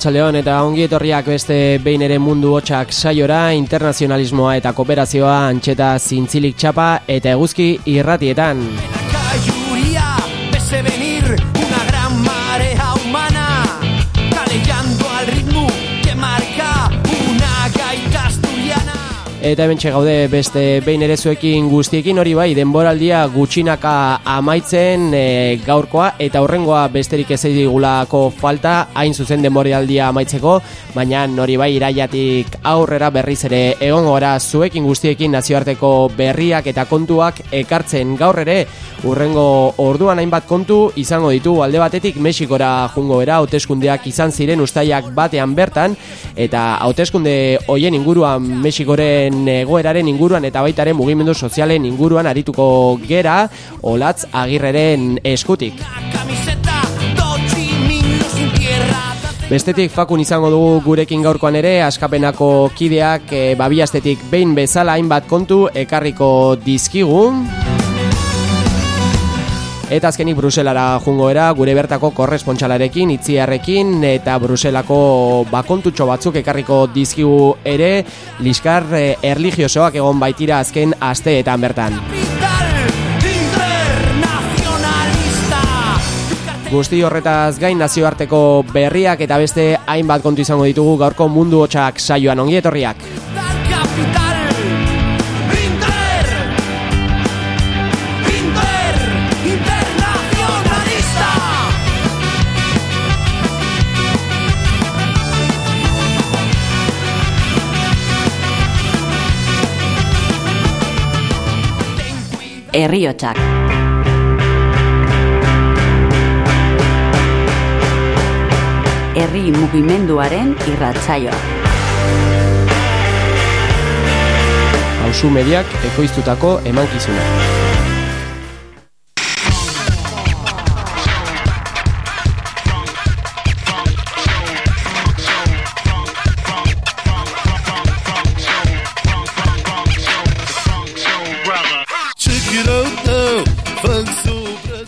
Arratxaleon eta ongi etorriak beste behin ere mundu hotxak saiora, internazionalismoa eta kooperazioa antxeta zintzilik txapa eta eguzki irratietan. Eta hemen gaude beste behin ere zuekin guztiekin. Hori bai denboraldia gutxinaka amaitzen e, gaurkoa. Eta horrengoa besterik ez digulako falta. Hain zuzen denboraldia amaitzeko. Baina hori bai iraiatik aurrera berriz ere egon gora zuekin guztiekin nazioarteko berriak eta kontuak ekartzen. Gaur ere urrengo orduan hainbat kontu izango ditu. Alde batetik Mexikora jungo era hauteskundeak izan ziren ustaiak batean bertan. Eta hauteskunde hoien inguruan Mexikoren egoeraren inguruan eta baitaren mugimendu sozialen inguruan arituko gera olatz agirreren eskutik. Bestetik fakun izango dugu gurekin gaurkoan ere askapenako kideak e, babiastetik behin bezala hainbat kontu ekarriko dizkigu. Eta azkenik Bruselara jungo era, gure bertako korrespontxalarekin, itziarrekin, eta Bruselako bakontutxo batzuk ekarriko dizkigu ere, liskar eh, erligiosoak egon baitira azken asteetan bertan. Guzti horretaz gain nazioarteko berriak eta beste hainbat kontu izango ditugu gaurko mundu hotxak saioan ongietorriak. Herriotsak. Herri mugimenduaren irratsaioa. Ausu mediak ekoiztutako emankizuna.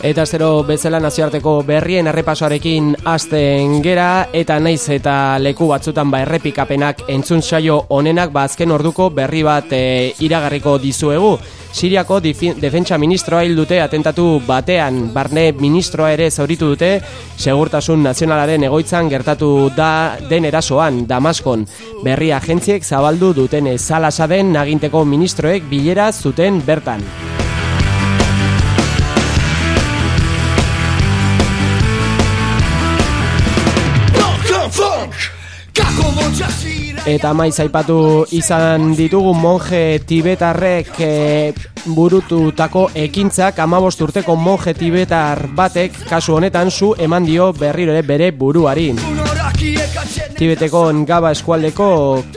Eta zero bezala nazioarteko berrien errepasoarekin azten gera eta naiz eta leku batzutan ba errepikapenak entzun saio honenak ba azken orduko berri bat e, iragarriko dizuegu. Siriako defentsa ministroa hil dute atentatu batean, barne ministroa ere zauritu dute, segurtasun nazionalaren egoitzan gertatu da den erasoan, Damaskon. Berri agentziek zabaldu duten ezalasaden naginteko ministroek bilera zuten bertan. Eta maiz aipatu izan ditugu monje tibetarrek e, burututako ekintzak amabost urteko monje tibetar batek kasu honetan zu eman dio berriro ere bere buruari. Tibeteko gaba eskualdeko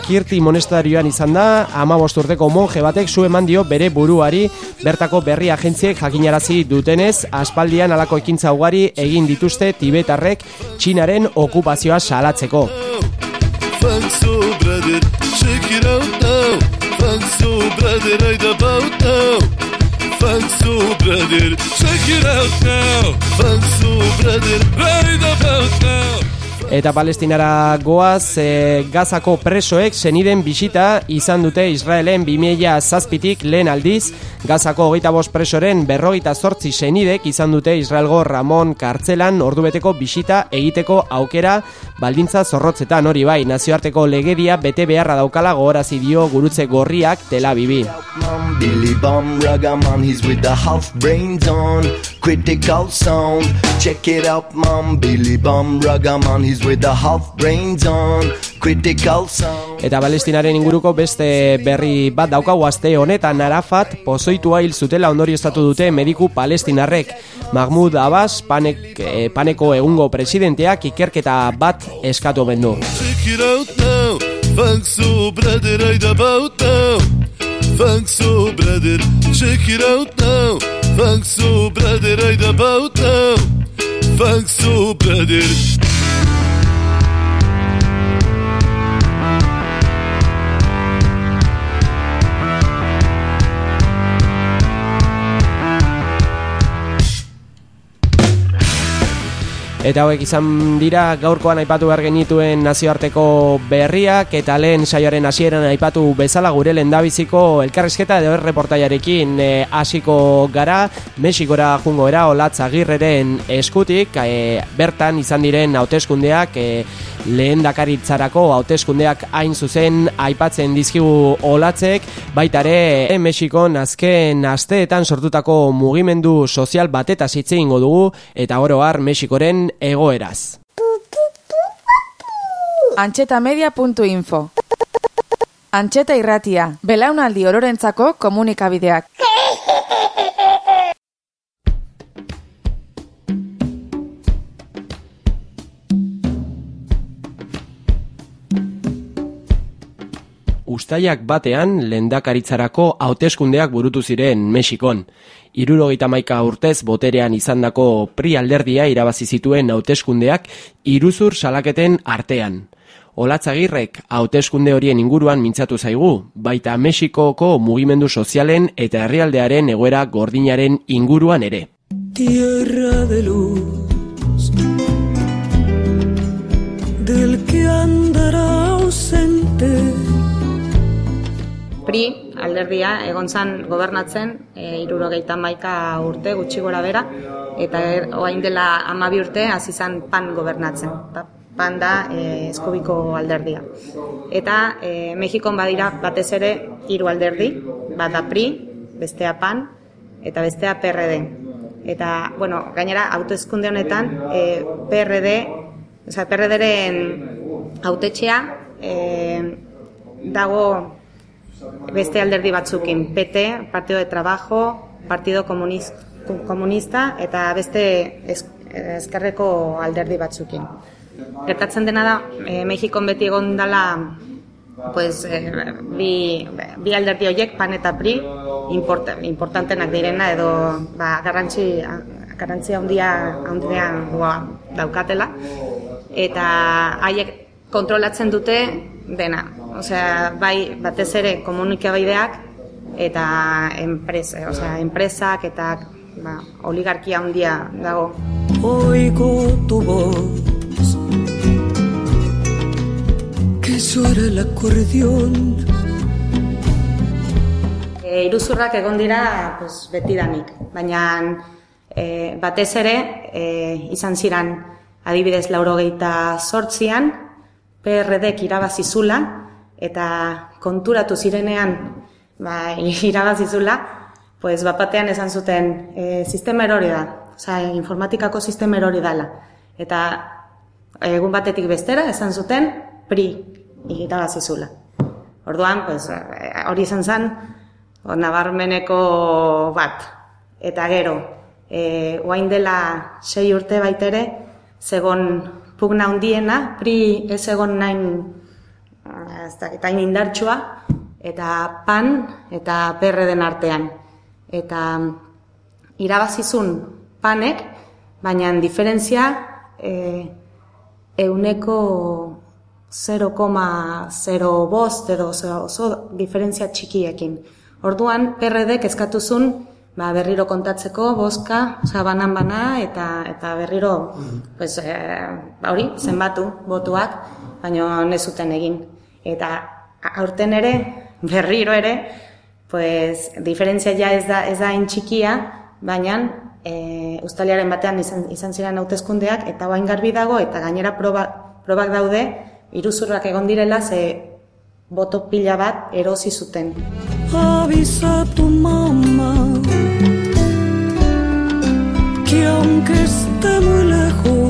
kirti monestarioan izan da, amabost urteko monje batek zu eman dio bere buruari bertako berri agentziek jakinarazi dutenez, aspaldian alako ekintza ugari egin dituzte tibetarrek txinaren okupazioa salatzeko. Thanks so brother, check it out now. Thanks so brother, I the bout now. Thanks so brother, check it out now. Thanks so brother, right about now. Eta palestinara goaz, e, gazako presoek zeniden bisita izan dute Israelen 2000 zazpitik lehen aldiz, gazako hogeita bost presoren berrogeita zortzi zenidek izan dute Israelgo Ramon kartzelan ordubeteko bisita egiteko aukera baldintza zorrotzetan. Hori bai, nazioarteko legedia bete beharra daukala gogorazi dio gurutze gorriak tela bibi. Billy Bum Ragaman, he's with the half brains on. Critical sound, check it out mom Billy Bum Ragaman, he's with the half brains on Critical sound. Eta Palestinaren inguruko beste berri bat daukagu aste honetan Arafat pozoitua hil zutela ondorioztatu dute mediku palestinarrek. Mahmoud Abbas panek, eh, paneko egungo presidenteak ikerketa bat eskatu bendu Check it out now, thanks to brother I'd about now. Thanks so brother, Eta hauek izan dira gaurkoan aipatu behar genituen nazioarteko berriak eta lehen saioaren hasieran aipatu bezala gure lendabiziko elkarrizketa edo reportaiarekin e, hasiko gara Mexikora jungo era olatz agirreren eskutik e, bertan izan diren hauteskundeak e, lehen dakaritzarako hauteskundeak hain zuzen aipatzen dizkigu olatzek, baitare e, Mexikon azken asteetan sortutako mugimendu sozial bateta zitze ingo dugu eta oroar Mexikoren egoeraz. Antxetamedia.info Antxeta irratia, belaunaldi ororentzako komunikabideak. Uztaiak batean lendakaritzarako hauteskundeak burutu ziren Mexikon. Irurogeita maika urtez boterean izandako pri alderdia irabazi zituen hauteskundeak iruzur salaketen artean. Olatzagirrek hauteskunde horien inguruan mintzatu zaigu, baita Mexikoko mugimendu sozialen eta herrialdearen egoera gordinaren inguruan ere. Tierra de luz Del que andará ausente PRI alderdia egon zan gobernatzen e, irurogeita maika urte gutxi gora bera eta er, oain dela amabi urte hasi zan pan gobernatzen. Ba, pan da e, eskubiko alderdia. Eta e, Mexikon badira batez ere hiru alderdi bada PRI, bestea pan eta bestea PRD eta bueno, gainera autoeskunde honetan e, PRD Osa, PRD-ren autetxea e, dago beste alderdi batzukin, PT, Partido de Trabajo, Partido Comunista eta beste eskerreko alderdi batzukin. Gertatzen dena da, e, Mexikon beti egon dela pues, e, bi, bi alderdi horiek, PAN eta PRI, import, importantenak direna edo ba, garrantzi, garrantzi handia, handia daukatela. Eta haiek kontrolatzen dute dena, osea, bai batez ere komunikabaideak eta enpresa, osea, enpresak eta ba, oligarkia handia dago. Oigo tu voz Que suara el acordeón. E, Iruzurrak egon dira pues, betidanik, baina e, batez ere e, izan ziran adibidez laurogeita sortzian, PRD-ek irabazizula, eta konturatu zirenean ba, irabazizula, pues, bapatean esan zuten e, sistema erori da, oza, informatikako sistema erori dala. Eta egun batetik bestera esan zuten pri irabazizula. Orduan, pues, hori izan zen, nabarmeneko bat. Eta gero, e, oain dela sei urte baitere, zegon pugna hundiena, pri ez egon nain ez da, eta indartsua, eta pan eta perre den artean. Eta irabazizun panek, baina diferentzia e, euneko 0,0 bost edo oso diferentzia txikiekin. Orduan, PRD eskatuzun ba, berriro kontatzeko, boska, oza, banan bana, eta, eta berriro, pues, e, ba, hori, zenbatu botuak, baina ez zuten egin. Eta aurten ere, berriro ere, pues, diferentzia ja ez da, ez da intxikia, baina e, ustaliaren batean izan, izan ziren hautezkundeak, eta bain garbi dago, eta gainera proba, probak daude, iruzurrak egon direla, ze boto pila bat erosi zuten. Avisa tu mamá que aunque esté muy lejos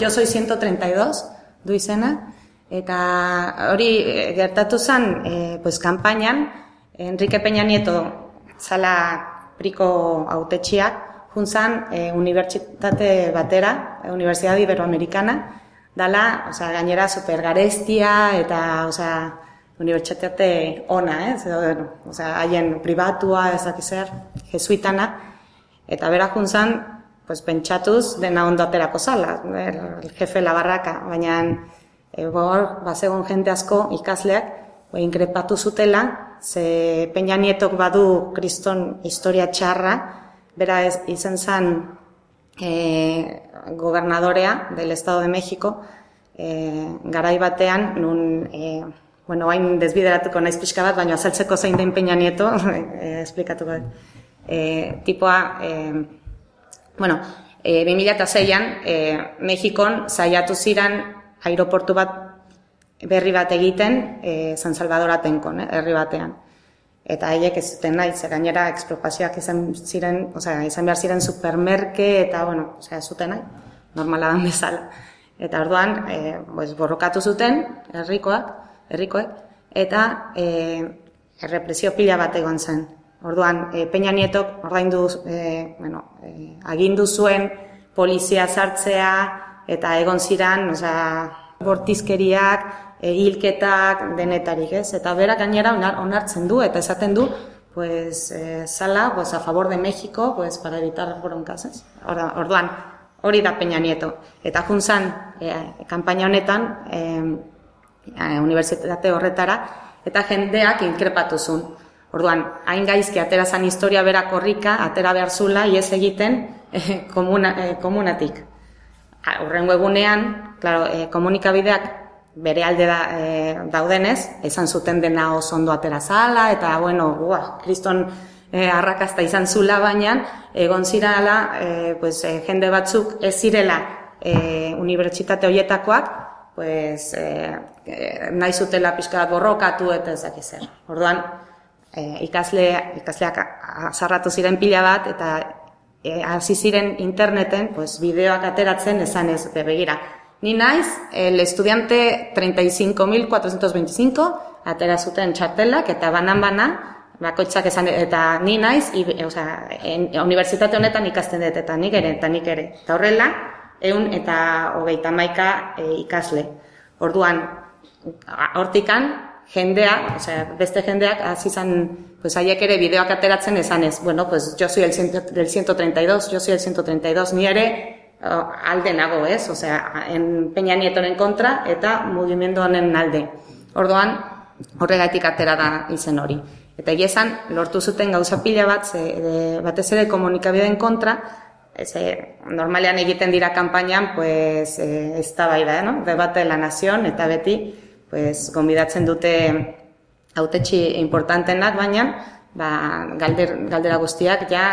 Yo soy 132, du izena, eta hori eh, gertatu zen, eh, pues, kampainan, Enrique Peña Nieto zala priko autetxiak, juntzan eh, unibertsitate batera, Universidad Iberoamericana, dala, osea, gainera super garestia eta, osea, unibertsitate ona, eh? Edo, bueno, osea, haien pribatua, ezak zer, jesuitana, eta bera juntzan, pues, pentsatuz dena ondo aterako zala, el, jefe la barraka, baina e, bor, bazegon jente asko ikasleak, ba, inkrepatu zutela, ze Peña Nietok badu kriston historia txarra, bera ez, izan zen e, gobernadorea del Estado de México, e, garai batean, nun, e, bueno, hain desbideratuko naiz pixka bat, baina azaltzeko zein den Peña Nieto, e, esplikatuko dut. E, tipoa, e, bueno, e, 2006an, e, Mexikon saiatu ziran aeroportu bat berri bat egiten e, San Salvador atenkon, eh, herri batean eta haiek ez zuten nahi, ze gainera ekspropazioak izan ziren, osea, izan behar ziren supermerke eta, bueno, osea, zuten nahi, normala dan bezala. Eta orduan, e, pues, borrokatu zuten, herrikoak, herrikoek, eta e, errepresio pila bat egon zen. Orduan, e, Peña Nietok, ordaindu, e, bueno, e, agindu zuen polizia sartzea, eta egon ziren, osea, bortizkeriak, hilketak denetarik, ez? Eta berak gainera onartzen du eta esaten du, pues eh sala, pues a favor de México, pues para evitar broncas, ez? Orduan, hori da Peña Nieto. Eta juntzan e, kanpaina honetan, eh unibertsitate horretara eta jendeak inkrepatuzun. Orduan, hain gaizki atera zan historia bera korrika, atera behar zula, iez egiten eh, komuna, eh, komunatik. Horrengo egunean, claro, eh, komunikabideak bere alde da, e, daudenez, izan zuten dena oso ondo atera zala, eta, bueno, ua, kriston e, arrakazta izan zula baina, egon zirala, e, pues, e, jende batzuk ez zirela e, unibertsitate hoietakoak, pues, e, e, nahi zutela pixka borrokatu eta ezak zer. Orduan, e, ikasle, ikasleak azarratu ziren pila bat, eta e, hasi ziren interneten, pues, bideoak ateratzen esan ez begira Ni naiz, el estudiante 35.425, atera zuten txartelak, eta banan-bana, bakoitzak esan, eta ni naiz, i, o sea, en, universitate honetan ikasten dut, eta nik ere, eta nik ere. Eta horrela, eun eta hogeita maika e, ikasle. Orduan, hortikan, jendea, o sea, beste jendeak, hasi izan, pues haiek ere bideoak ateratzen esan ez, bueno, pues yo soy el, del 132, yo soy el 132, ni ere, alde nago, ez? Osea, en Peña Nietoren kontra eta mugimendu honen alde. Orduan, horregatik atera da izen hori. Eta egia esan, lortu zuten gauza pila bat, ze, de, batez ere komunikabideen kontra, ze, normalean egiten dira kanpainan, pues, e, ez da bai da, no? Debate la nazion, eta beti, pues, gonbidatzen dute autetxi importantenak, baina, ba, galder, galdera guztiak, ja,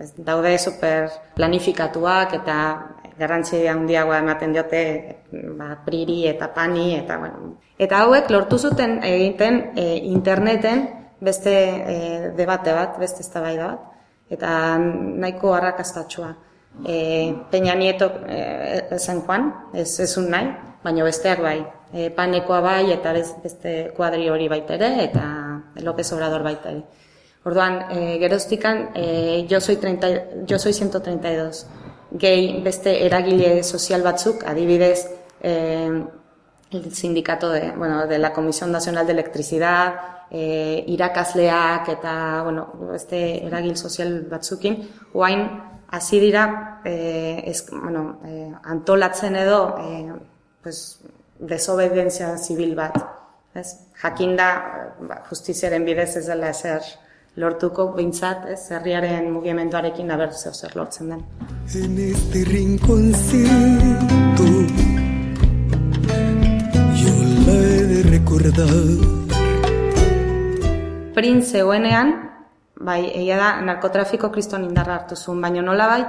ez daude super planifikatuak eta garrantzi handiagoa ematen diote ba, priri eta pani eta bueno. Eta hauek lortu zuten egiten e, interneten beste e, debate bat, beste eztabaida bat eta nahiko arrakastatsua. E, Peña Nieto e, zen joan, ez ezun nahi, baina besteak bai. E, panekoa bai eta beste kuadri hori baita ere eta López Obrador baita ere. Orduan, e, geroztikan, e, jo, soy 30, jo soy 132. Gehi beste eragile sozial batzuk, adibidez, e, el sindicato de, bueno, de la Comisión Nacional de Electricidad, e, irakasleak eta, bueno, beste eragil sozial batzukin, oain, hasi dira, e, ez, bueno, e, antolatzen edo, e, pues, desobedientzia zibil bat. Ez? Jakinda, ba, justiziaren bidez ez dela ezer, lortuko behintzat, ez, herriaren mugimenduarekin aber zeo zer lortzen den. en este rinconcito. Yo la he de recordar. Print zegoenean, bai, egia da, narkotrafiko kriston indarra hartu zuen, baina nola bai,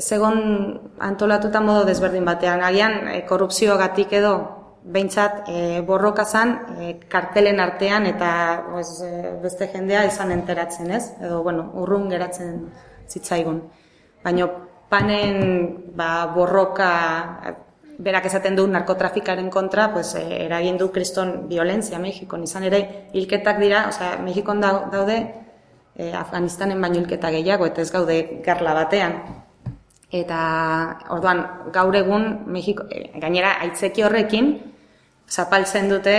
zegon antolatuta modo desberdin batean, agian e, korrupziogatik edo, behintzat e, borroka zan, e, kartelen artean eta pues, e, beste jendea izan enteratzen, ez? Edo, bueno, urrun geratzen zitzaigun. Baina panen ba, borroka berak esaten du narkotrafikaren kontra, pues, eh, eragin du kriston violentzia Mexikon. Izan ere, hilketak dira, osea, Mexikon dau- daude eh, Afganistanen baino hilketa gehiago, eta ez gaude garla batean. Eta, orduan, gaur egun, Mexiko, eh, gainera, aitzeki horrekin, zapaltzen dute,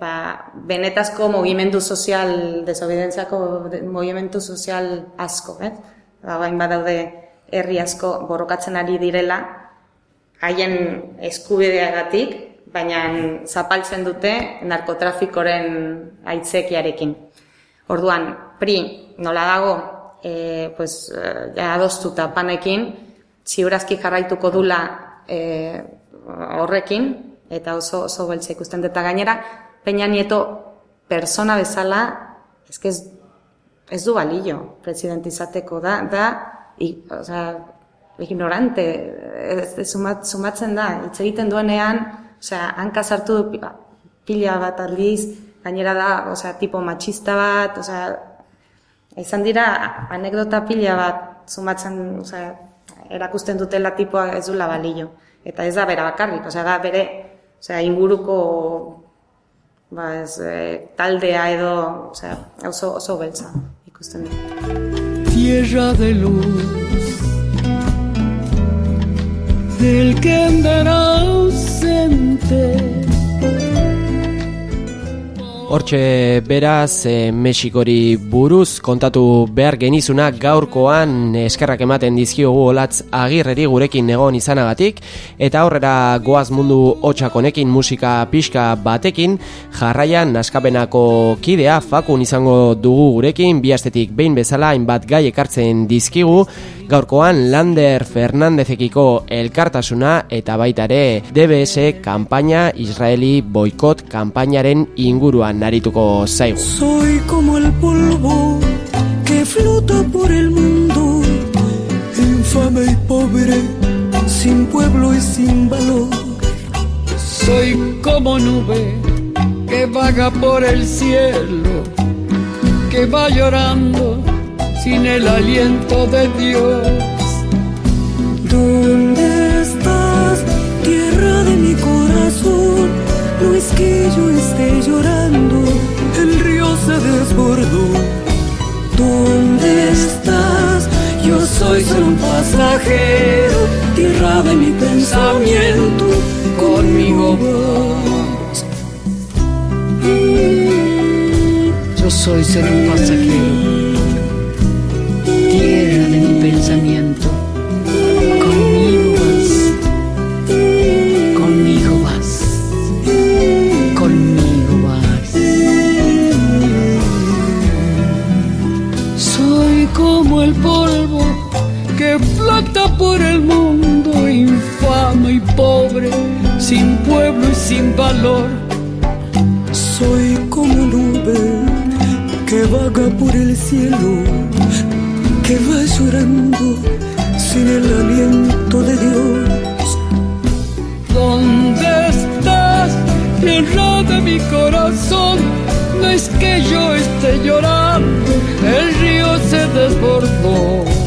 ba, benetazko mugimendu sozial, desobedentziako de- mugimendu sozial asko, ez? Ba, bain badaude herri asko borrokatzen ari direla, haien eskubideagatik, baina zapaltzen dute narkotrafikoren aitzekiarekin. Orduan, pri, nola dago, e, pues, eh, ja adostuta panekin, ziurazki jarraituko dula e, horrekin, eta oso, oso beltza ikusten eta gainera, Peña Nieto persona bezala, eske ez, ez du balio presidente izateko. Da, da i, osea, ignorante, ez, ez sumat, sumatzen da, hitz egiten duenean, osea, hanka sartu du pi- pila bat aldiz, gainera da, osea, tipo machista bat, osea, izan dira anekdota pila bat sumatzen, osea, erakusten dutela tipoa ez dula balio. Eta ez da bera bakarrik, osea, da bere, osea, inguruko ba, ez, eh, taldea edo, osea, oso, oso beltza ikusten dut. tierra de luz del que andará ausente. Hortxe beraz, e, Mexikori buruz kontatu behar genizunak gaurkoan eskerrak ematen dizkiogu olatz agirreri gurekin egon izanagatik. Eta aurrera goaz mundu hotxakonekin musika pixka batekin jarraian naskapenako kidea fakun izango dugu gurekin. Bi astetik behin bezala hainbat gai ekartzen dizkigu gaurkoan Lander Fernandezekiko elkartasuna eta baita ere DBS kanpaina Israeli boikot kanpainaren inguruan narituko zaigu. Soy como el polvo que flota por el mundo, infame y pobre, sin pueblo y sin valor. Soy como nube que vaga por el cielo, que va llorando sin el aliento de Dios. ¿Dónde estás, tierra de mi corazón? No es que yo esté llorando, el río se desbordó. ¿Dónde estás? Yo soy solo un pasajero, tierra de mi pensamiento, conmigo vas. Yo soy ser un pasajero, pensamiento. Conmigo vas, conmigo vas, conmigo vas. Soy como el polvo que flota por el mundo, infame y pobre, sin pueblo y sin valor. Soy como nube que vaga por el cielo, que va llorando sin el aliento de Dios. ¿Dónde estás, tierra de mi corazón? No es que yo esté llorando, el río se desbordó.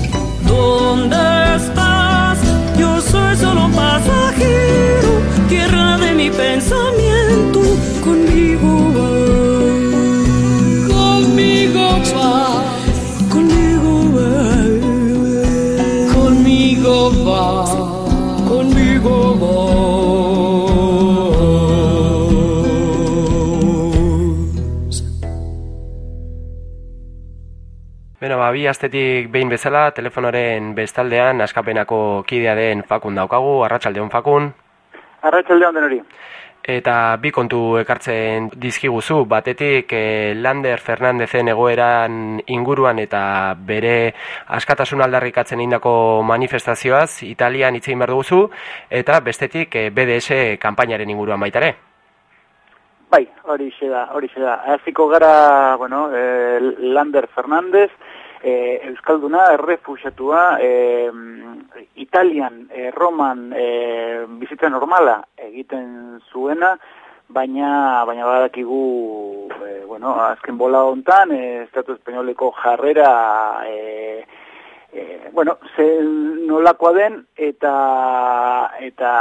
Bi astetik behin bezala, telefonoren bestaldean askapenako kidea den fakun daukagu, arratsaldeon fakun. Arratxalde handen hori. Eta bi kontu ekartzen dizkiguzu, batetik eh, Lander Fernandezen egoeran inguruan eta bere askatasun aldarrikatzen indako manifestazioaz Italian itzein behar duguzu, eta bestetik eh, BDS kanpainaren inguruan baitare. Bai, hori da, hori da. Aziko gara, bueno, eh, Lander Fernandez, eh, Euskalduna errefusatua eh, Italian, eh, Roman eh, bizitza normala egiten zuena, baina baina badakigu eh, bueno, azken bola hontan eh, Estatu Espainoleko jarrera eh, eh, bueno, ze nolakoa den eta eta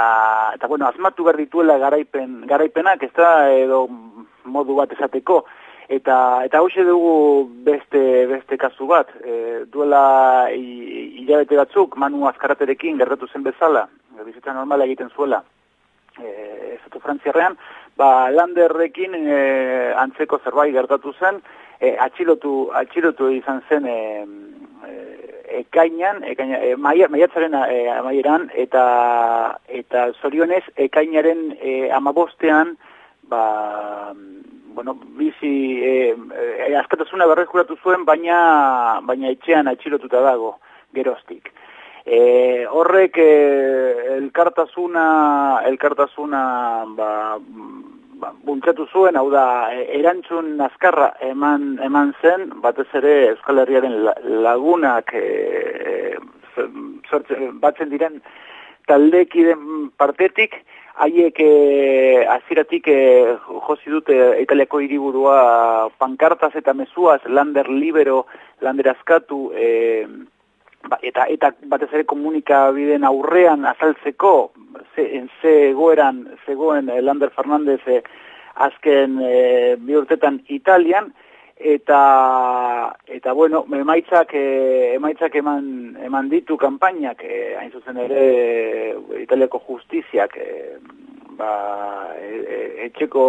eta bueno, asmatu behar dituela garaipen garaipenak, ez da edo modu bat esateko eta eta hoxe dugu beste beste kasu bat. E, duela hilabete batzuk manu azkaraterekin gertatu zen bezala. Bizitza normala egiten zuela. E, Estatu Frantziarrean. Ba Landerrekin e, antzeko zerbait gertatu zen. E, atxilotu atxilotu izan zen e, e, ekainan, ekaina, e, maiatzaren e, amaieran, eta, eta zorionez, ekainaren e, amabostean, ba, bueno, bizi eh, eh, askatasuna berreskuratu zuen, baina, baina etxean atxilotuta dago, geroztik. Eh, horrek eh, elkartasuna, elkartasuna ba, ba, buntzatu zuen, hau da, erantzun azkarra eman, eman zen, batez ere Euskal Herriaren lagunak eh, batzen diren taldekiden partetik, haiek e, aziratik e, josi dute italiako hiriburua pankartaz eta mezuaz lander libero, lander askatu e, ba, eta, eta batez ere komunikabideen aurrean azaltzeko ze, ze goeran zegoen Lander Fernandez e, azken e, bi urtetan Italian eta eta bueno, emaitzak e, emaitzak eman eman ditu kanpainak e, hain zuzen ere Italiako justiziak e, ba, e, etxeko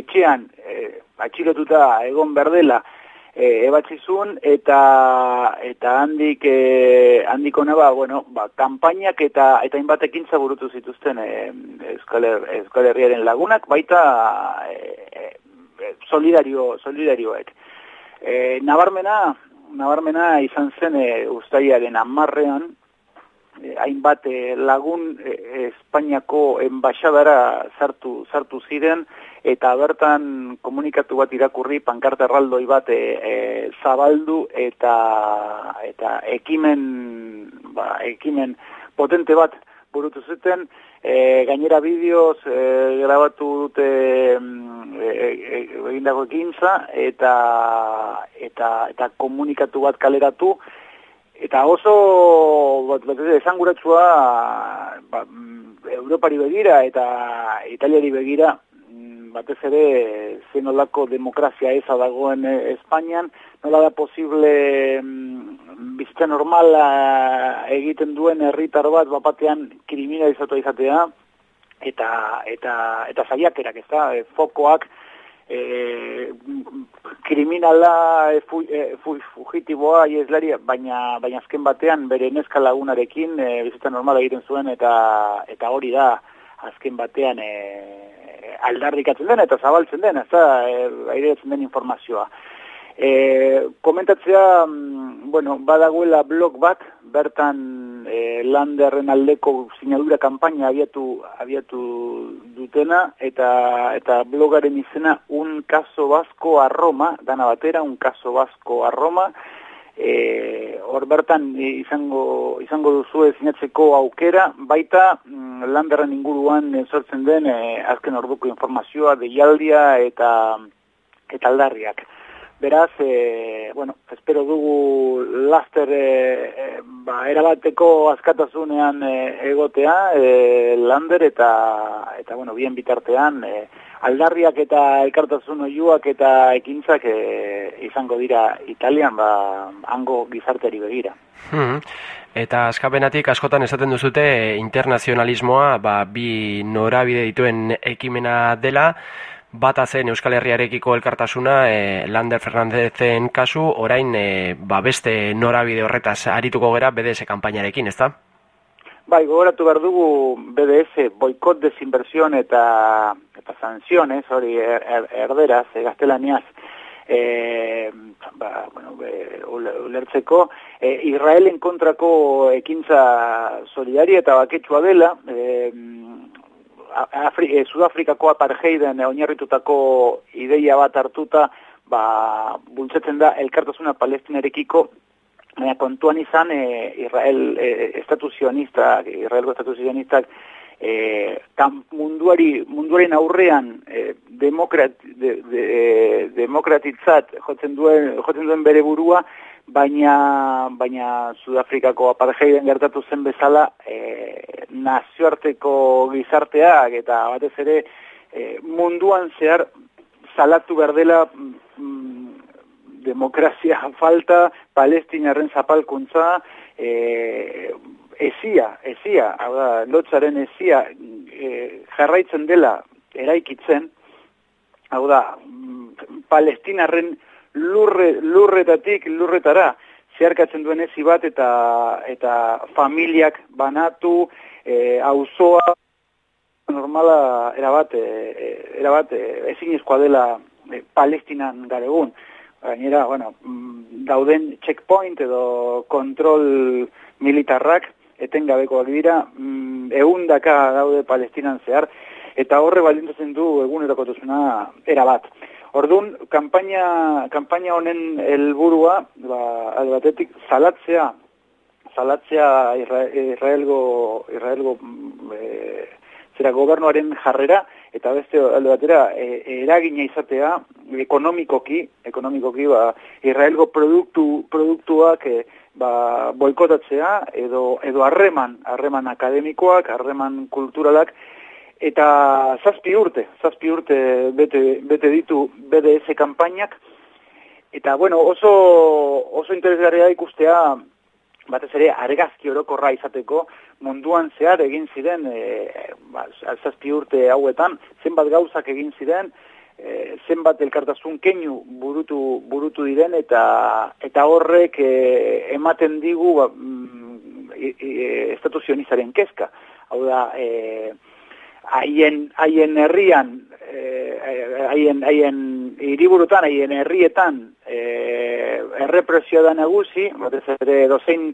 etxean e, atxilotuta egon berdela e, ebatzizun eta eta handik e, handik ona ba, bueno, ba, kanpainak eta eta inbat ekintza burutu zituzten e, Euskal, Euskal Herriaren lagunak baita e, solidario solidarioek E, nabarmena, nabarmena izan zen e, ustaiaren amarrean, e, hainbat e, lagun e, Espainiako enbaixadara sartu, sartu ziren, eta bertan komunikatu bat irakurri pankarta erraldoi bat e, e, zabaldu eta eta ekimen ba, ekimen potente bat burutu zuten, e, gainera bideoz e, grabatu dute mm, e, e, egindako ekintza eta, eta, eta komunikatu bat kaleratu, eta oso bat, bat esanguratsua ba, mm, Europari begira eta Italiari begira batez ere zenolako demokrazia eza dagoen Espainian, nola da posible bizitza normala egiten duen herritar bat bapatean kriminalizatu izatea eta eta eta saiakerak, ez da, e, fokoak e, kriminala e, fu, e, fu, fugitiboa ieslaria, baina baina azken batean bere neska lagunarekin e, bizitza normala egiten zuen eta eta hori da azken batean e, aldarrikatzen den eta zabaltzen den, ez da, e, den informazioa. E, komentatzea, mm, bueno, badagoela blog bat, bertan e, landerren aldeko sinadura kanpaina abiatu, abiatu dutena, eta, eta blogaren izena un caso basko a Roma, dana batera, un caso basko a Roma, e, hor bertan izango, izango duzu sinatzeko aukera, baita mm, landerren inguruan sortzen den e, azken orduko informazioa, deialdia eta, eta aldarriak. Beraz, e, bueno, espero dugu laster e, ba, erabateko askatasunean e, egotea, e, lander eta, eta bueno, bien bitartean, e, aldarriak eta elkartasun oiuak eta ekintzak e, izango dira Italian, ba, hango gizarteri begira. Hmm. Eta askapenatik askotan esaten duzute internazionalismoa ba, bi norabide dituen ekimena dela, bata zen Euskal Herriarekiko elkartasuna e, Lander Fernandezen kasu, orain e, ba beste norabide horretaz arituko gera BDS kanpainarekin, ezta? Bai, gogoratu behar dugu BDS boikot desinbersion eta eta sanziones, hori er, er, erderaz, e, gaztelaniaz, e, ba, bueno, be, ulertzeko, e, Israelen kontrako ekintza solidari eta baketsua dela, e, Afri, e, Sudafrikako apartheiden oinarritutako ideia bat hartuta, ba, bultzetzen da elkartasuna palestinarekiko, baina kontuan izan e, Israel e, estatuzionistak, Israelko estatuzionistak, e, kan munduari, munduaren aurrean e, demokrat, de, de, demokratitzat jotzen duen, jotzen duen bere burua, baina, baina Sudafrikako apartheiden gertatu zen bezala e, nazioarteko gizarteak eta batez ere e, munduan zehar salatu berdela demokrazia falta, palestinarren zapalkuntza, e, ezia, ezia, hau da, lotzaren ezia e, jarraitzen dela eraikitzen, hau da, palestinarren lurre, lurretatik lurretara, zeharkatzen duen ezi bat eta eta familiak banatu, e, auzoa normala erabat, e, erabat e, ezinezkoa dela e, palestinan garegun gainera, bueno, mm, dauden checkpoint edo kontrol militarrak etengabekoak dira, mm, eundaka daude palestinan zehar, eta horre baldintatzen du egunerokotuzuna erabat. Ordun kanpaina kanpaina honen helburua, ba albatetik salatzea salatzea Israelgo Israelgo e, zera gobernuaren jarrera eta beste alde batera e, eragina izatea ekonomikoki, ekonomikoki ba, Israelgo produktu, produktuak e, ba, boikotatzea edo, edo harreman, harreman akademikoak, harreman kulturalak, eta zazpi urte, zazpi urte bete, bete ditu BDS kampainak, eta bueno, oso, oso interesgarria ikustea, batez ere argazki orokorra izateko munduan zehar egin ziren e, ba, alzazpi urte hauetan zenbat gauzak egin ziren e, zenbat elkartasun keinu burutu, burutu diren eta eta horrek e, ematen digu ba, e, e, kezka. Hau da e, haien, haien herrian e, haien, haien iriburutan, haien herrietan e, errepresioa da nagusi, batez ere dozein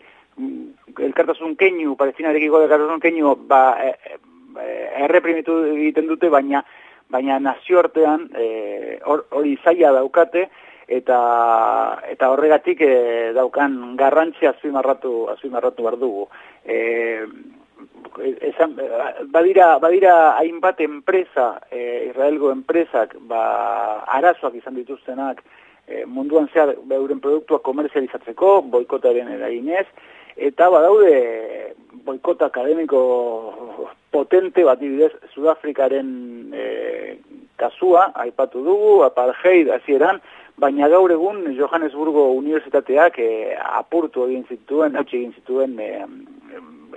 elkartasun keinu, palestinarekiko elkartasun keinu, ba, e, e, erreprimitu egiten dute, baina baina nazioartean hori e, zaila daukate, eta eta horregatik e, daukan garrantzia azpimarratu azpimarratu bar dugu. E, esan, badira, badira hainbat enpresa, e, Israelgo enpresak, ba, arazoak izan dituztenak, e, munduan zehar beuren produktua komerzializatzeko, boikotaren eraginez, eta badaude boikota akademiko potente bat ibidez Sudafrikaren e, kasua, aipatu dugu, apartheid hasieran, baina gaur egun Johannesburgo Unibertsitateak e, apurtu egin zituen, hautsi egin zituen e,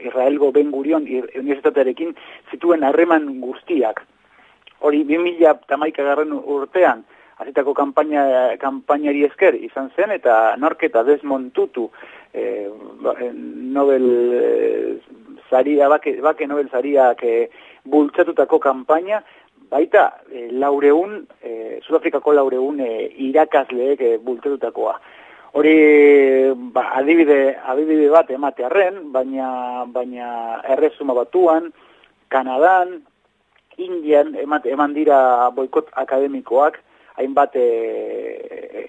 Israelgo Ben Gurion Unibertsitatearekin zituen harreman guztiak. Hori 2000 garren urtean, azitako kampaina, kampainari esker izan zen, eta norketa desmontutu e, Nobel e, zaria, bake, bake Nobel zariak e, bultzatutako kampaina, baita e, laureun, e, Sudafrikako laureun e, irakasleek e, bultzatutakoa. Hori ba, adibide, adibide bat ematearen, baina, baina errezuma batuan, Kanadan, Indian, eman dira boikot akademikoak, hainbat e,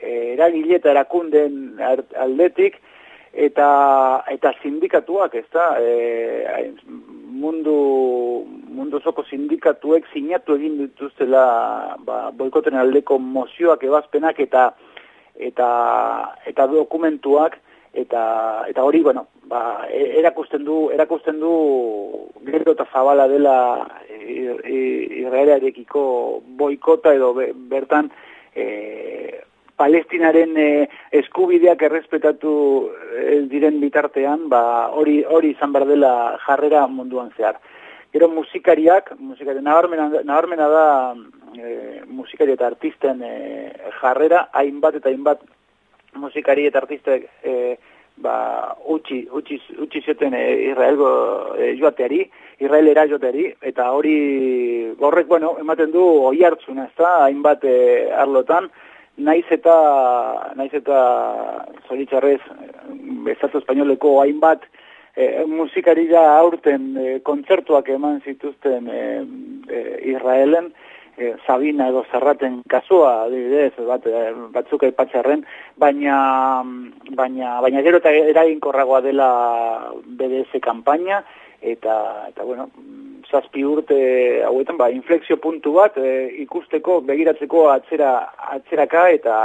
e, eragile eta erakunden aldetik eta eta sindikatuak, ezta? E, mundu mundu soko sindikatuek sinatu egin dituztela ba, boikoten aldeko mozioak ebazpenak eta eta eta dokumentuak eta eta hori bueno ba, e, erakusten du erakusten du gero eta zabala dela Israelarekiko boikota edo bertan e, Palestinaren e, eskubideak errespetatu e, diren bitartean ba, hori hori izan bar dela jarrera munduan zehar. Gero musikariak, musikari nabarmena, nabarmena da e, musikari eta artisten e, jarrera, hainbat eta hainbat musikari eta artistek e, ba, utzi, utzi, utzi zioten e, Israelgo e, joateari, Israelera joateari, eta hori horrek, bueno, ematen du oi hartzuna, ez da, hainbat e, arlotan, naiz eta, naiz eta, zoritzarrez, Estatu Espainoleko hainbat, e, musikari da aurten e, kontzertuak eman zituzten e, e, Israelen, e, Sabina edo Zerraten kasua, adibidez, bat, e, batzuk aipatzarren, baina, baina, baina gero eta eraginkorragoa dela BDS kanpaina, eta, eta bueno, zazpi urte hauetan, ba, inflexio puntu bat e, ikusteko, begiratzeko atzera, atzeraka eta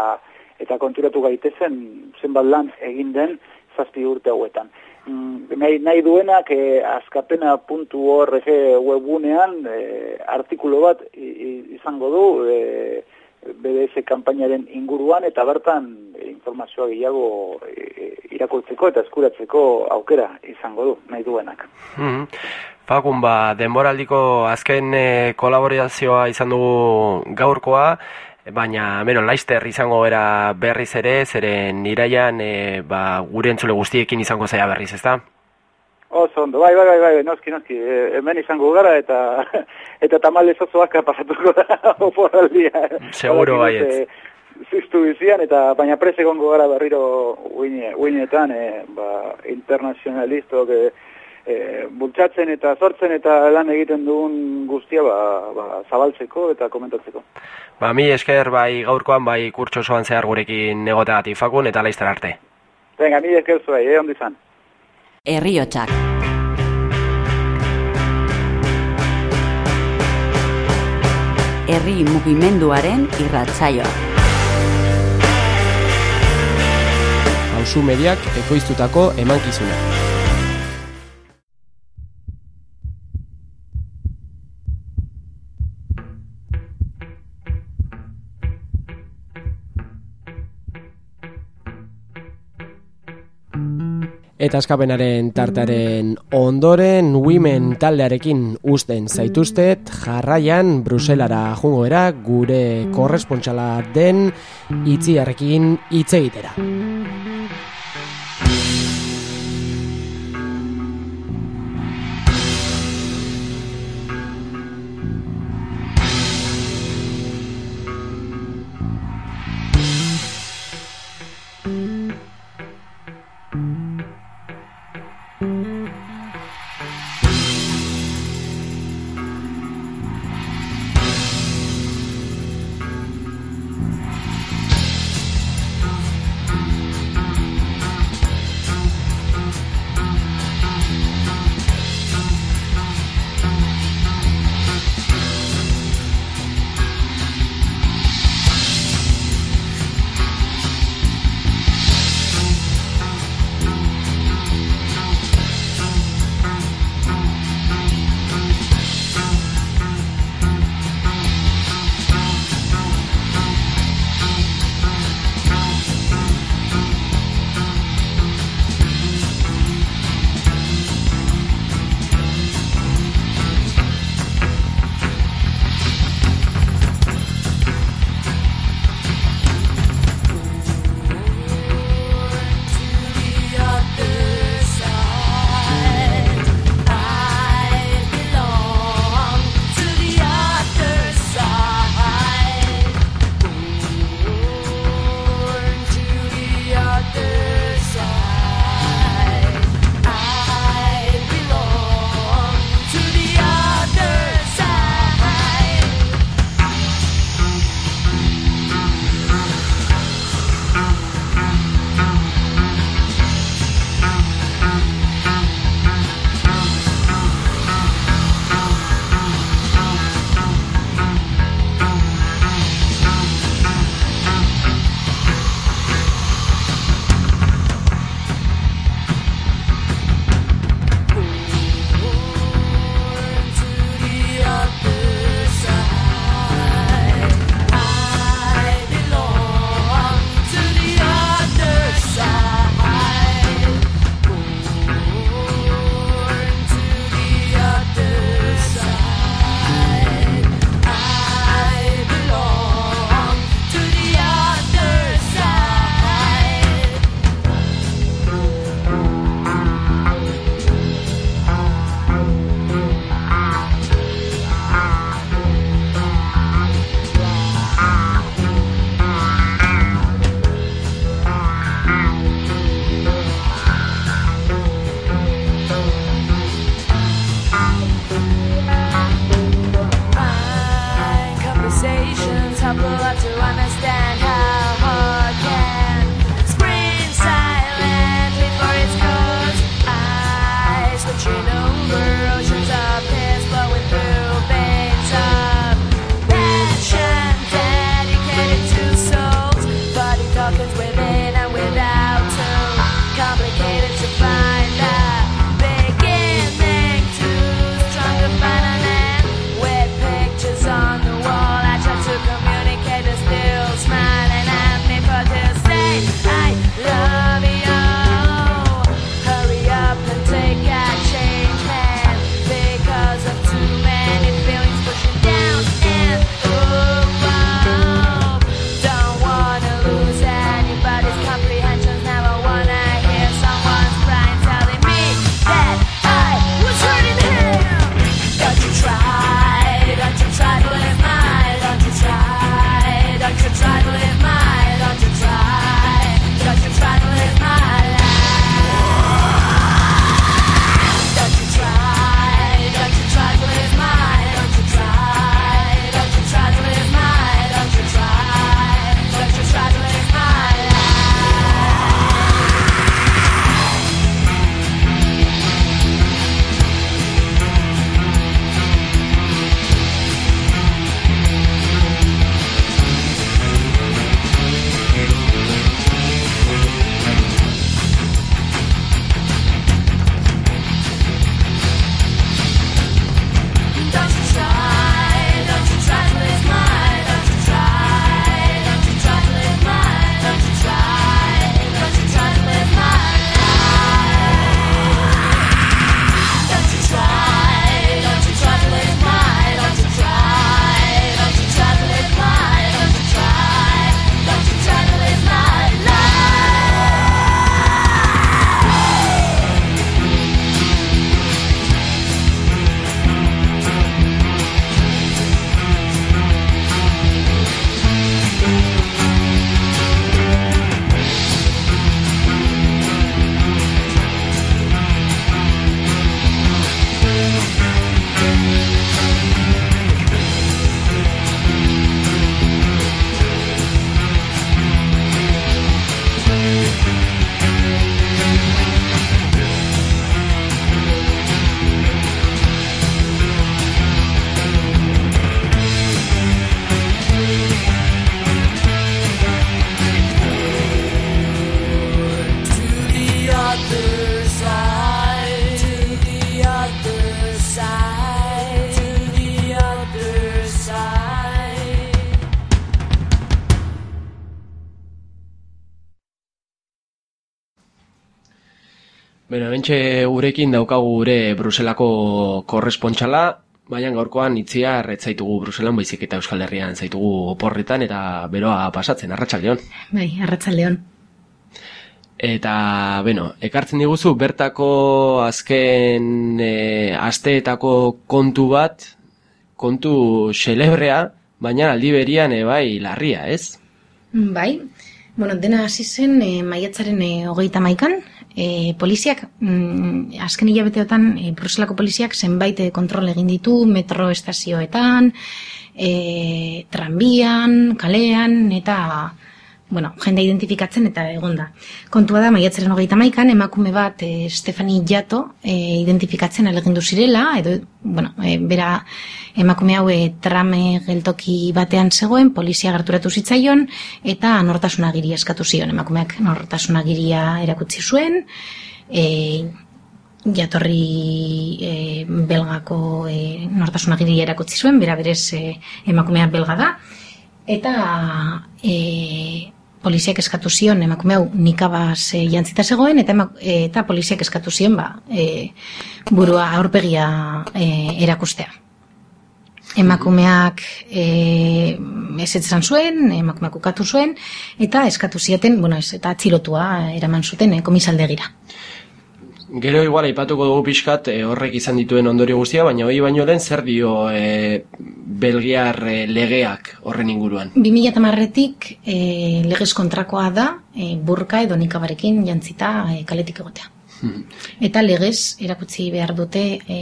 eta konturatu gaitezen zenbat lan egin den zazpi urte hauetan. Mm, nahi, nahi duenak eh, azkapena.org webunean eh, artikulo bat izango du eh, BDS kanpainaren inguruan eta bertan informazioa gehiago eh, irakurtzeko eta eskuratzeko aukera izango du nahi duenak. Mm -hmm. Fakun, ba, denboraldiko azken eh, kolaborazioa izan dugu gaurkoa, baina meno laister izango era berriz ere, zeren iraian e, ba, gure entzule guztiekin izango zaia berriz, ezta? Oso ondo, bai, bai, bai, bai, noski, noski, e, hemen izango gara eta eta tamal ezozoak pasatuko da oporaldia. Seguro bai, ez. Ziztu bizian, eta baina prese gongo gara berriro uinetan, e, ba, internazionalistok, e, e, bultzatzen eta sortzen eta lan egiten dugun guztia ba, ba, zabaltzeko eta komentatzeko. Ba, mi esker bai gaurkoan bai kurtso zoan zehar gurekin negoteagatik fakun eta laizter arte. Venga, mi esker zuai, eh, ondizan. Herriotsak. Herri mugimenduaren irratsaioa. Hauzu mediak ekoiztutako emankizuna. Eta eskapenaren tartaren ondoren Women taldearekin usten zaituztet jarraian Bruselara jungoera gure korrespontxala den itziarrekin hitz egitera. Beno, bentxe gurekin daukagu gure Bruselako korrespontxala, baina gaurkoan itziar ez zaitugu Bruselan baizik eta Euskal Herrian zaitugu oporretan eta beroa pasatzen, arratsaldeon. Bai, arratzaldeon. Eta, beno, ekartzen diguzu bertako azken e, asteetako kontu bat, kontu celebrea, baina aldi berian e, bai larria, ez? Bai, bueno, dena hasi zen e, maiatzaren e, hogeita maikan, e, poliziak, mm, azken hilabeteotan, e, Bruselako poliziak zenbait e, kontrol egin ditu metro estazioetan, e, tranbian, kalean, eta bueno, jende identifikatzen eta egonda. Kontua da, maiatzaren hogeita maikan, emakume bat, e, Stefani Jato, e, identifikatzen alegindu zirela, edo, bueno, e, bera emakume hau e, trame geltoki batean zegoen, polizia gerturatu zitzaion, eta nortasunagiria eskatu zion, emakumeak nortasunagiria erakutsi zuen, e, jatorri e, belgako e, nortasunagiria erakutsi zuen, bera berez e, emakumea belga da, eta e, poliziak eskatu zion emakume hau nikabaz e, jantzita zegoen eta emak, eta poliziak eskatu zion ba, e, burua aurpegia e, erakustea. Emakumeak e, ezetzan zuen, emakumeak ukatu zuen, eta eskatu zieten, bueno, ez, eta atzilotua eraman zuten e, komisaldegira. Gero igual aipatuko dugu pixkat e, horrek izan dituen ondorio guztia, baina hori baino lehen zer dio e, belgiar e, legeak horren inguruan? 2008-etik e, legez kontrakoa da e, burka edo nikabarekin jantzita e, kaletik egotea. Eta legez erakutsi behar dute e,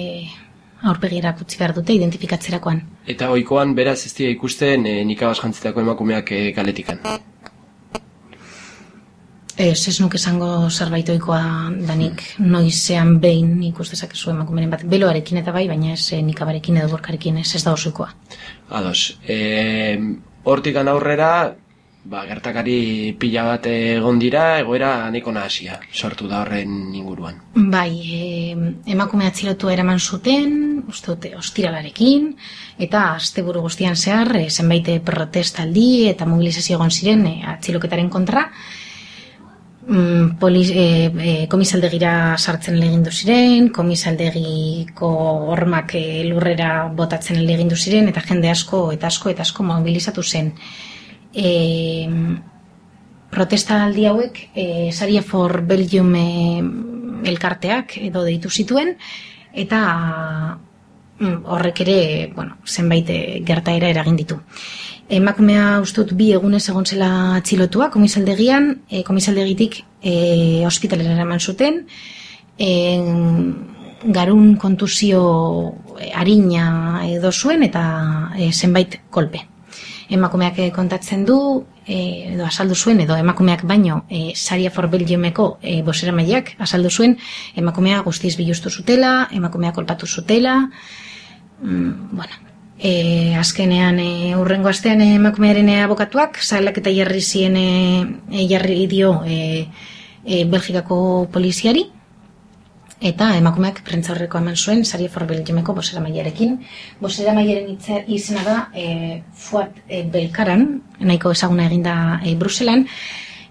aurpegira utzi behar dute identifikatzerakoan. Eta oikoan beraz ez dira ikusten e, nikabaz jantzitako emakumeak e, kaletikan. Ez, ez nuke esango zerbait oikoa danik noizean behin ikus dezakezu emakumeren bat. Beloarekin eta bai, baina ez eh, nikabarekin edo borkarekin ez, ez da osoikoa. Ados, e, hortikan aurrera, ba, gertakari pila bat egon dira, egoera nahiko nahasia, sortu da horren inguruan. Bai, e, emakume atzilotua eraman zuten, uste dute, ostiralarekin, eta asteburu guztian zehar, e, zenbait protestaldi eta mobilizazio egon ziren e, atziloketaren kontra, mm, poliz, e, e, komisaldegira sartzen legindu ziren, komisaldegiko hormak e, lurrera botatzen legindu ziren, eta jende asko eta asko eta asko mobilizatu zen. E, protestaldi hauek e, Saria for Belgium e, elkarteak edo deitu zituen, eta mm, horrek ere, bueno, zenbait gertaera eragin ditu. Emakumea ustut bi egunez egon zela atxilotua komisaldegian, e, komisaldegitik e, ospitalera eraman zuten, e, garun kontuzio harina edo zuen eta e, zenbait kolpe. Emakumeak kontatzen du, e, edo azaldu zuen, edo emakumeak baino, e, Saria for Belgiumeko e, bosera mailak azaldu zuen, emakumea guztiz bilustu zutela, emakumea kolpatu zutela, mm, bueno, e, azkenean e, urrengo astean e, emakumearen e, abokatuak zailak eta jarri zien e, e, jarri dio e, e, Belgikako poliziari eta emakumeak prentza horreko eman zuen Saria for Belgiumeko bosera maiarekin. Bosera maiaren izena da e, Fuat e, Belkaran, nahiko ezaguna eginda e, Bruselan,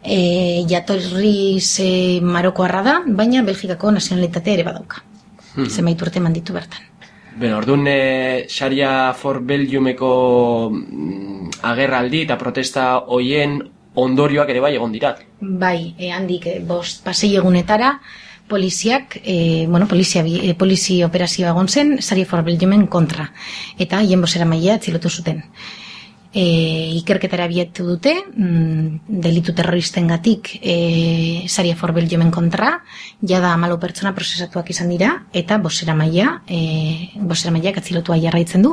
e, jatorriz e, Marokoarra da, baina Belgikako nazionalitate ere badauka. Hmm. Zenbait urte eman ditu bertan. Ben, orduan e, Sharia for Belgiumeko mm, agerraldi eta protesta hoien ondorioak ere bai egon dira. Bai, e, handik e, bost pasei egunetara, poliziak, e, bueno, polizia, e, polizi operazioa egon zen, Saria for Belgiumen kontra. Eta hien bosera maila atzilotu zuten. E, ikerketara bietu dute, mm, delitu terroristen gatik e, Saria for Belgiumen kontra, jada amalau pertsona prozesatuak izan dira, eta bosera maila, e, bosera mailak atzilotua jarraitzen du,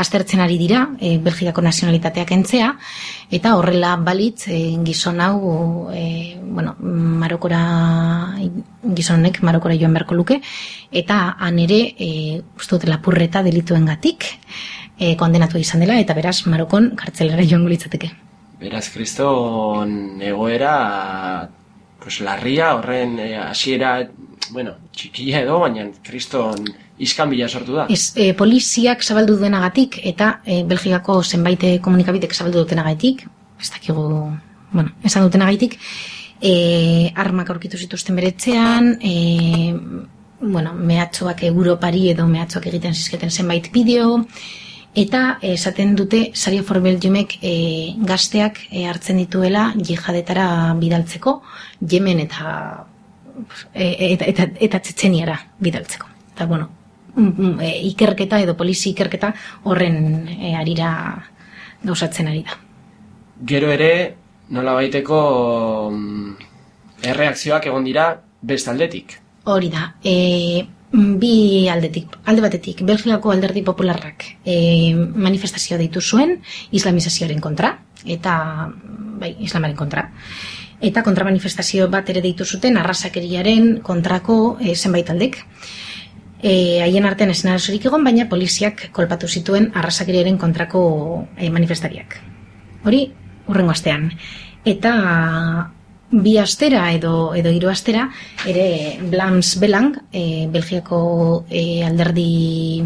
aztertzen ari dira, e, Belgikako nazionalitateak entzea, eta horrela balitz e, gizon hau, e, bueno, Marokora, gizonek Marokora joan beharko luke, eta han ere, e, uste dut lapurreta delituen gatik, e, kondenatu izan dela, eta beraz Marokon kartzelera joango litzateke. Beraz, kriston egoera pues, larria, horren eh, hasiera, bueno, txikia edo, baina kriston iskanbila sortu da. Ez, e, poliziak zabaldu duenagatik eta e, Belgikako zenbait komunikabitek zabaldu dutenagatik, ez dakigu, bueno, esan dutenagatik, e, armak aurkitu zituzten beretzean, e, bueno, mehatxoak Europari edo mehatxoak egiten zizketen zenbait bideo, eta eh, esaten dute Saria for Belgiumek e, gazteak e, hartzen dituela jihadetara bidaltzeko, Yemen eta e, eta, eta, eta txetxeniara bidaltzeko. Eta, bueno, mm, mm, e, ikerketa edo polizi ikerketa horren e, arira gauzatzen ari da. Gero ere, nola baiteko erreakzioak egon dira bestaldetik. Hori da, e, bi aldetik, alde batetik, Belgikako alderdi popularrak e, manifestazioa deitu zuen islamizazioaren kontra, eta bai, islamaren kontra. Eta kontramanifestazio bat ere deitu zuten arrasakeriaren kontrako e, zenbait aldek. E, haien artean ez arazorik egon, baina poliziak kolpatu zituen arrasakeriaren kontrako e, manifestariak. Hori, urrengo astean. Eta bi astera edo edo hiru astera ere Blams Belang, e, Belgiako e, alderdi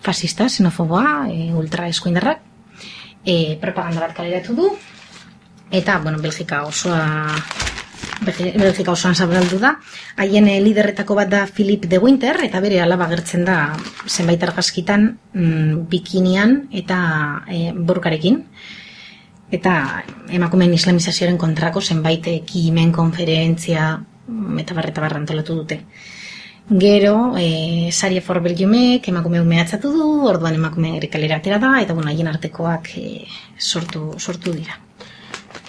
fascista, xenofoboa, e, ultra eskuindarrak, e, propaganda bat kaleratu du, eta, bueno, Belgika osoa Belgi- Belgika osoan zabaldu da. Haien liderretako bat da Philip de Winter, eta bere alaba gertzen da zenbait argazkitan mm, bikinian eta e, burkarekin. Eta emakumeen islamizazioaren kontrako zenbait ekimen, konferentzia, eta barreta barra antolatu dute. Gero, e, Saria for Belgiumek emakume mehatzatu du, orduan emakume kalera atera da, eta bueno, haien artekoak e, sortu, sortu dira.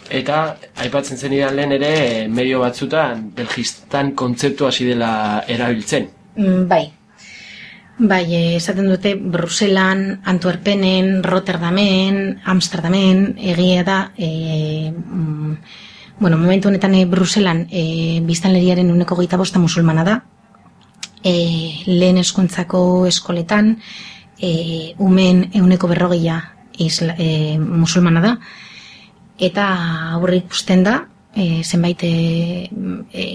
Eta, aipatzen zen lehen ere, medio batzutan, belgistan kontzeptu hasi dela erabiltzen. Mm, Bai. Bai, eh, esaten dute Bruselan, Antwerpenen, Rotterdamen, Amsterdamen, egia da, e, mm, bueno, momentu honetan e, Bruselan e, biztanleriaren uneko gehieta bosta musulmana da, e, lehen eskuntzako eskoletan, e, umen euneko berrogeia isla, e, musulmana da, eta aurre ikusten da, e, zenbait e, e,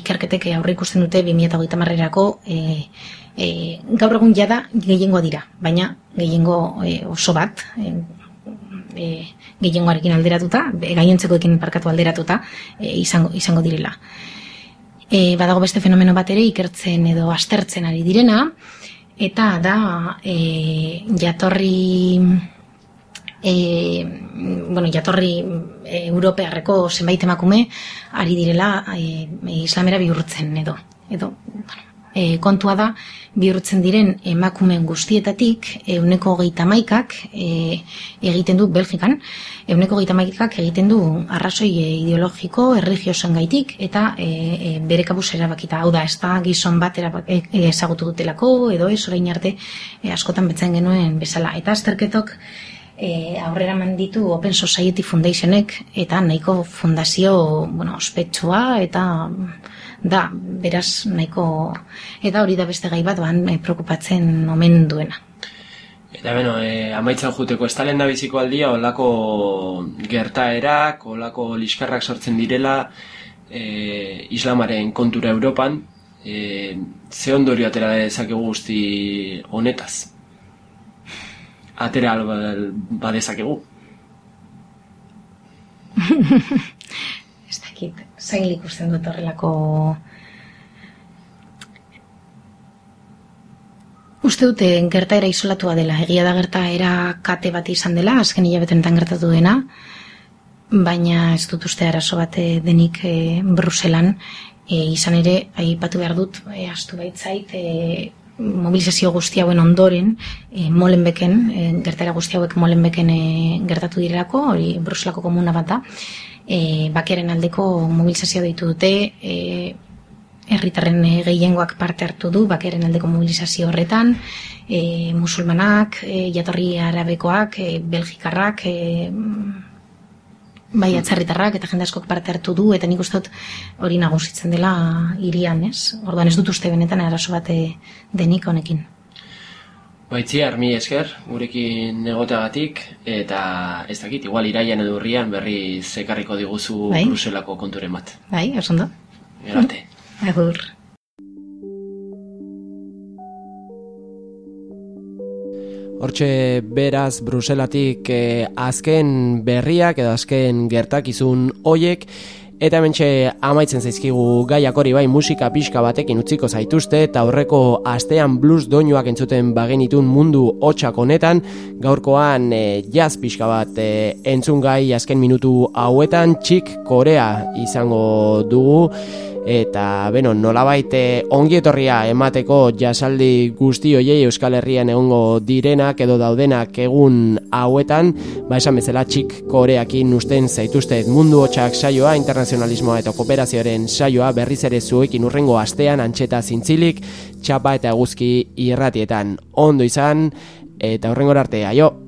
ikerketek aurre ikusten dute 2008 marrerako e, e, gaur egun jada gehiengoa dira, baina gehiengo e, oso bat, e, e, gehiengoarekin alderatuta, gainontzekoekin parkatu alderatuta e, izango, izango direla. E, badago beste fenomeno bat ere ikertzen edo astertzen ari direna, eta da e, jatorri e, bueno, jatorri europearreko zenbait emakume ari direla e, islamera bihurtzen edo edo bueno, e, kontua da bihurtzen diren emakumeen guztietatik euneko geita maikak e, egiten du Belgikan euneko geita maikak egiten du arrazoi e, ideologiko erregiosan gaitik eta e, e, bere kabuz erabakita. Hau da ez da gizon bat erabak, e, ezagutu dutelako edo ez orain arte e, askotan betzen genuen bezala. Eta azterketok e, aurrera eman ditu Open Society Foundationek eta nahiko fundazio bueno, ospetsua eta da, beraz nahiko eta hori da beste gai bat ban e, preokupatzen omen duena. Eta beno, e, amaitzen juteko, ez talen da biziko aldia, olako gertaerak, olako liskarrak sortzen direla e, islamaren kontura Europan, e, ze ondorio atera dezakegu guzti honetaz? Atera al- badezakegu? Ez dakit, zail ikusten dut horrelako... Uste dute gertaera isolatua dela, egia da gertaera kate bat izan dela, azken hilabetenetan gertatu dena, baina ez dut uste arazo bat eh, denik e, Bruselan, e, izan ere, aipatu behar dut, e, astu baitzait, e, mobilizazio guzti hauen ondoren, e, Molenbeken, e, gertaera guzti hauek Molenbeken e, gertatu direlako, hori Bruselako komuna bat da, e, bakearen aldeko mobilizazioa deitu dute, e, herritarren e, gehiengoak parte hartu du bakearen aldeko mobilizazio horretan, e, musulmanak, e, jatorri arabekoak, e, belgikarrak, e, bai atzerritarrak eta jende askok parte hartu du eta nik uste dut hori nagusitzen dela hirian, ez? Orduan ez dut uste benetan arazo bat e, denik honekin. Baitzi, armi esker, gurekin egoteagatik, eta ez dakit, igual iraian edo urrian berri zekarriko diguzu Bai. Bruselako konturen bat. Bai, oso ondo. Gerate. Agur. Hortxe beraz Bruselatik eh, azken berriak edo azken gertakizun hoiek eta hementxe amaitzen zaizkigu gaiak hori bai musika pixka batekin utziko zaituzte eta aurreko astean blues doinuak entzuten bagenitun mundu hotxak honetan. Gaurkoan eh, jazz pixka bat eh, entzun gai azken minutu hauetan txik korea izango dugu eta beno, nolabait eh, ongi etorria emateko jasaldi guzti hoiei Euskal Herrian egongo direnak edo daudenak egun hauetan, ba esan bezala txik koreakin usten zaituztet mundu hotxak saioa, internazionalismoa eta kooperazioaren saioa berriz ere zuekin urrengo astean antxeta zintzilik, txapa eta eguzki irratietan ondo izan, eta urrengor arte, aio!